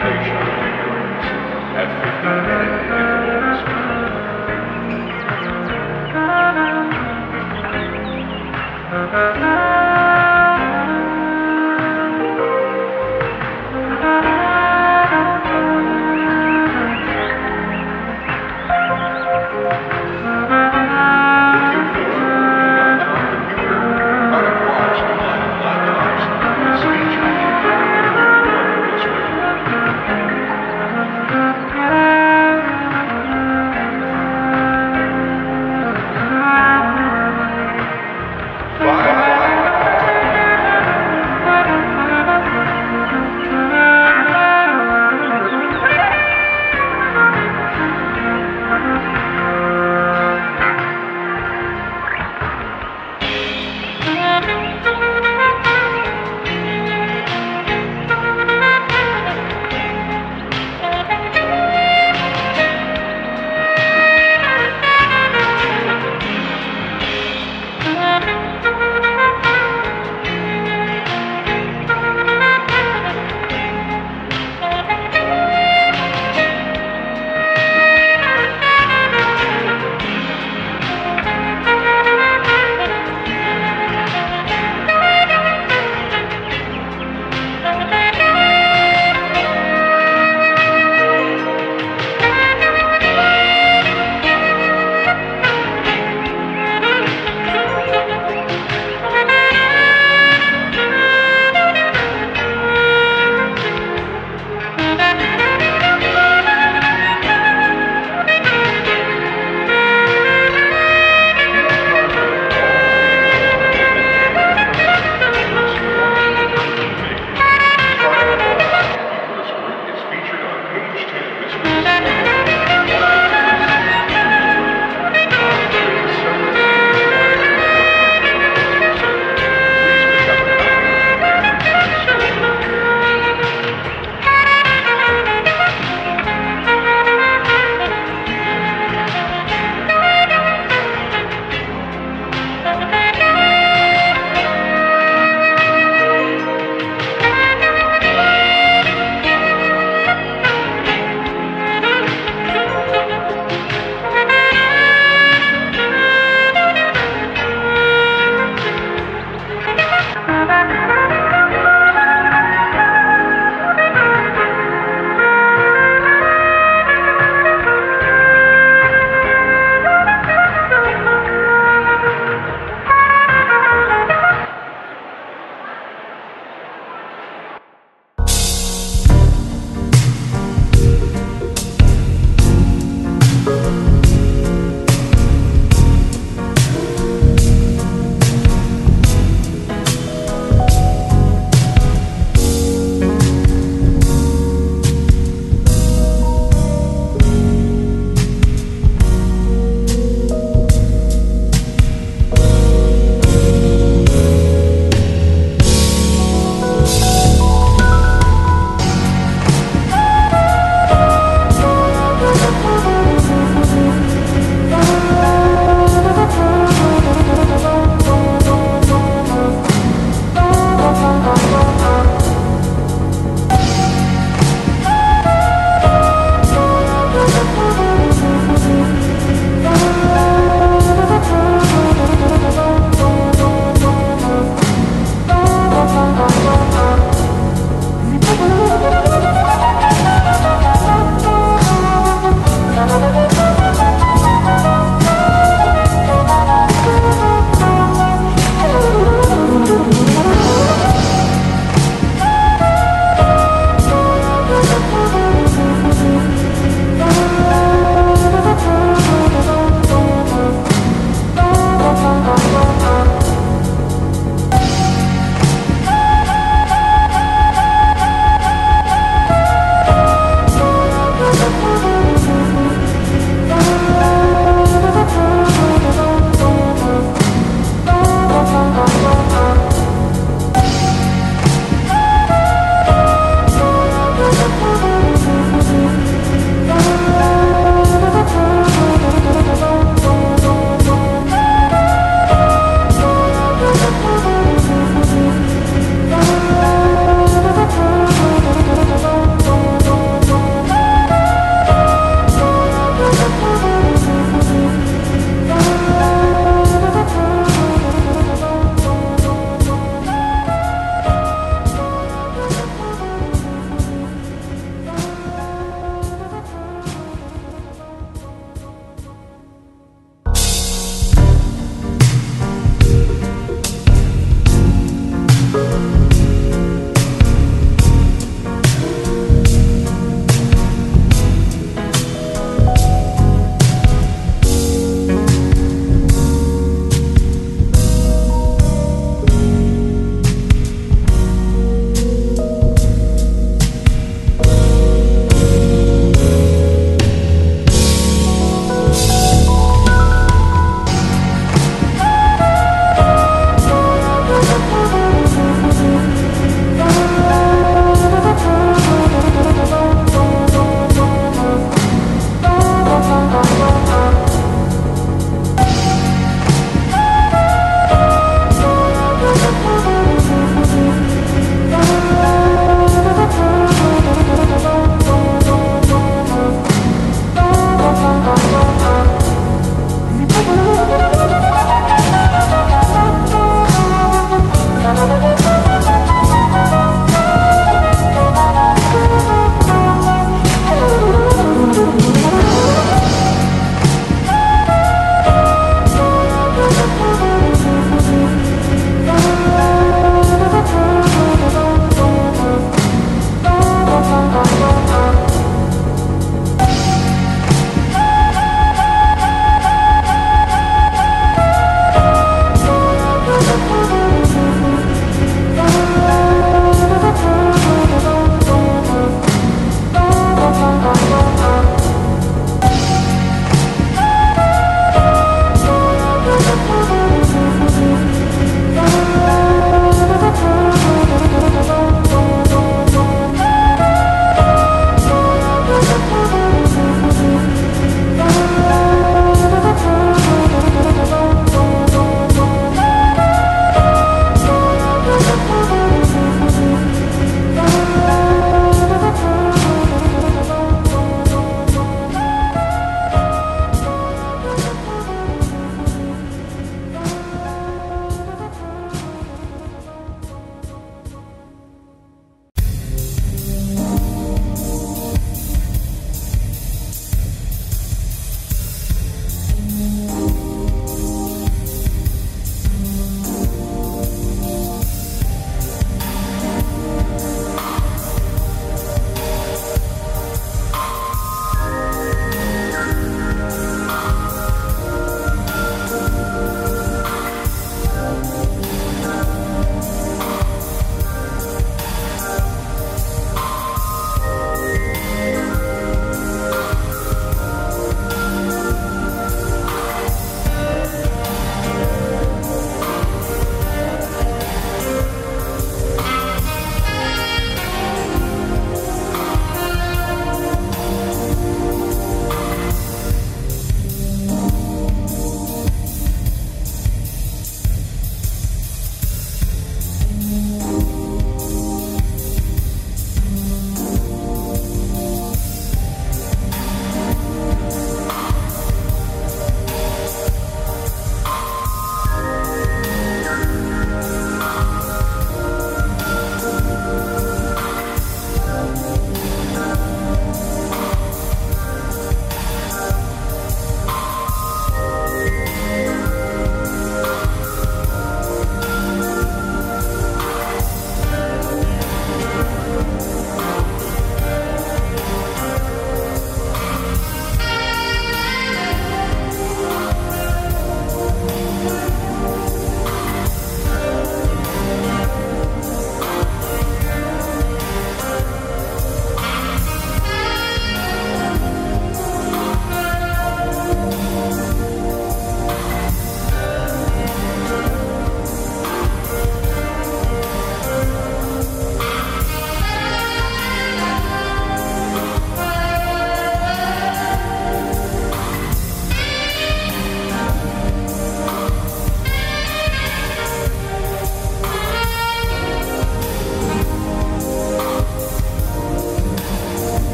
salvation.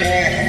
Yeah.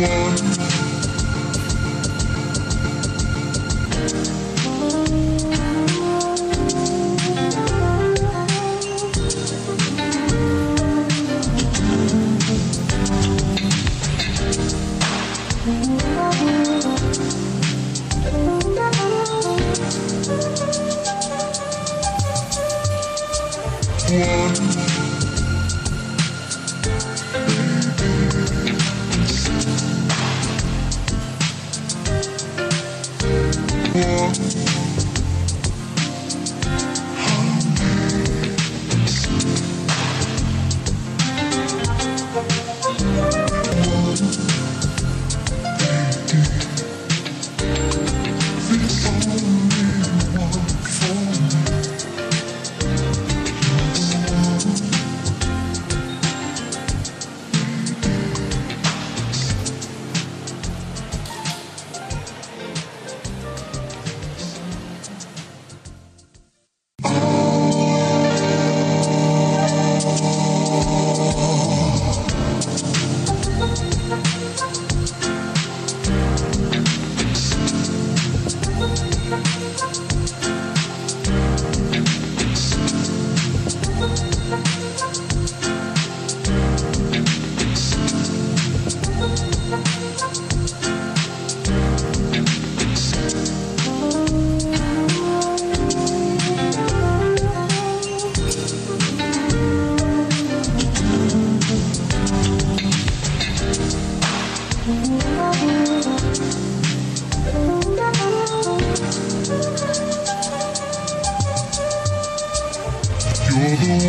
You're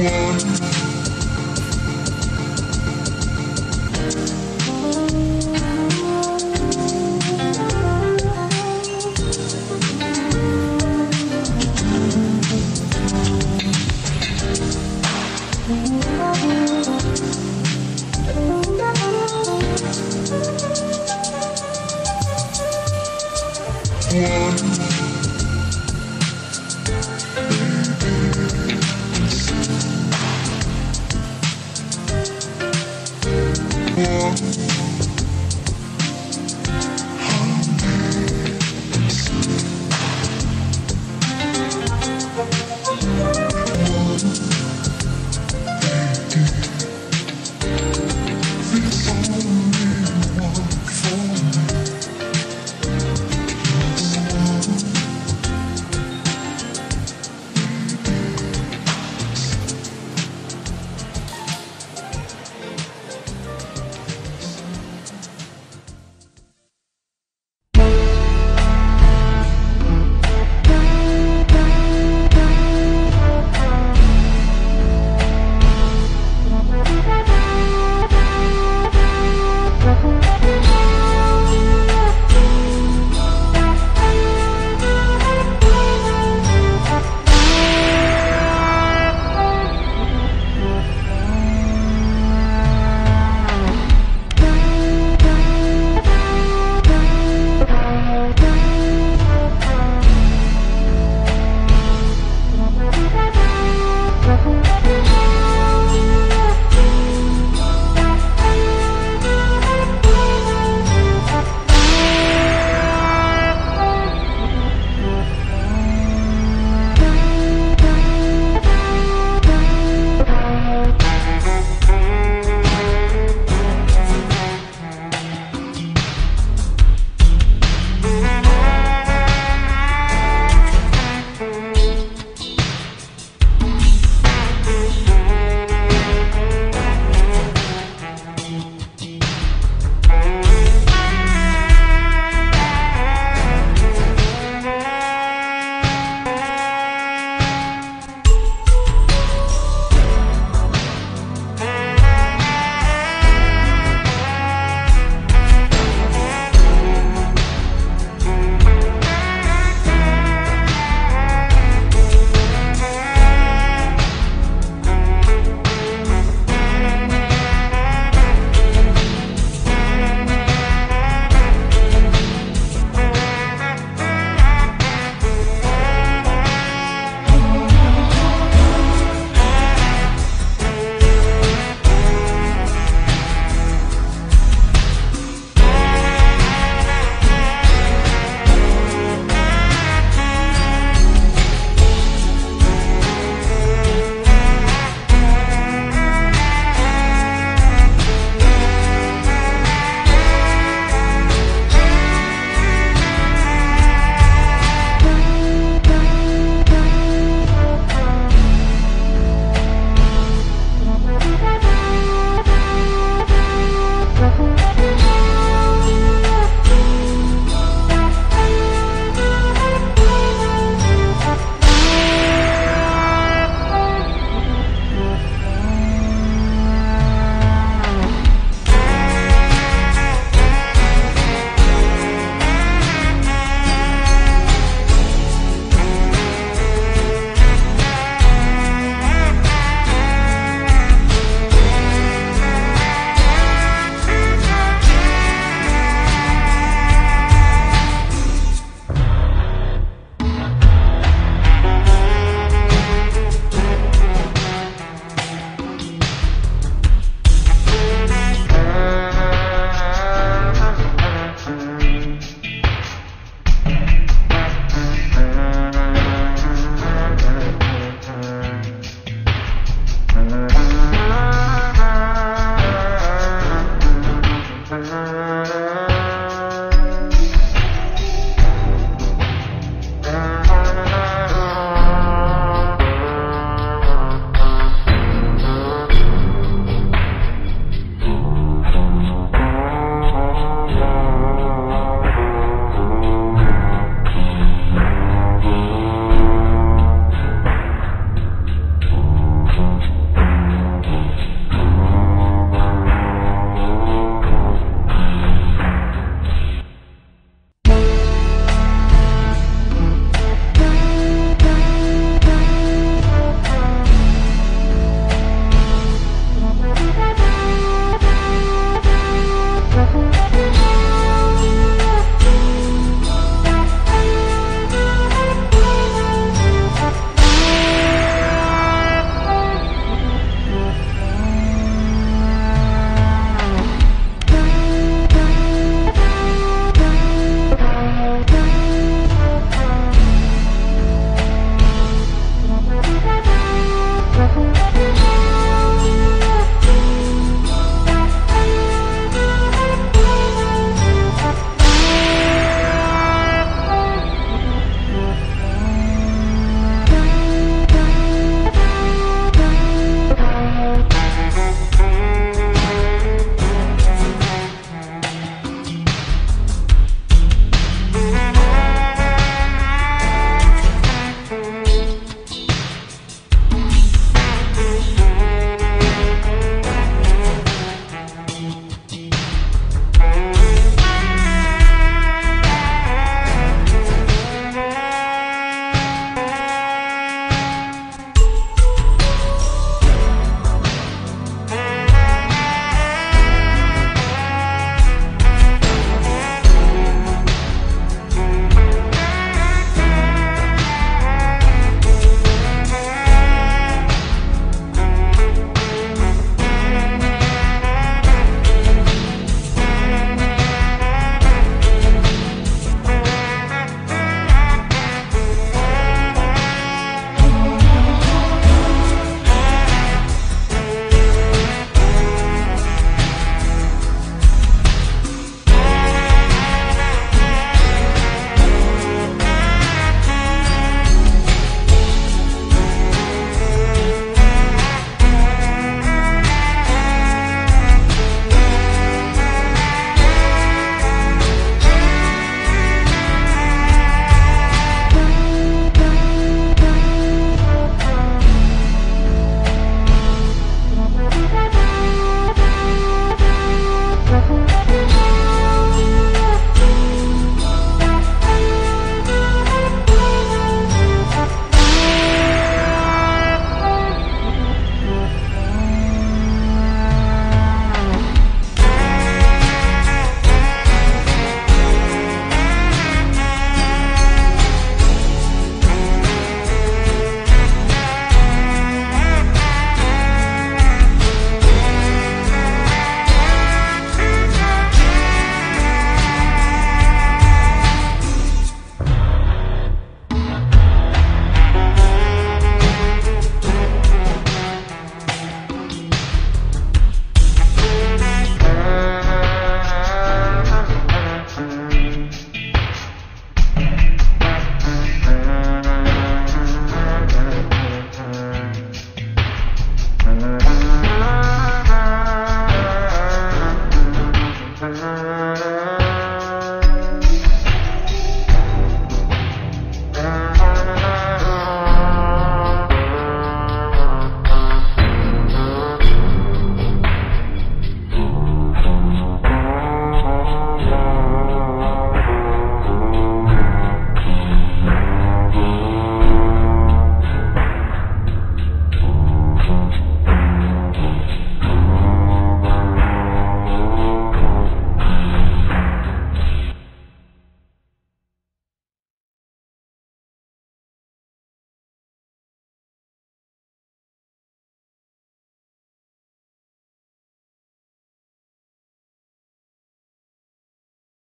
One.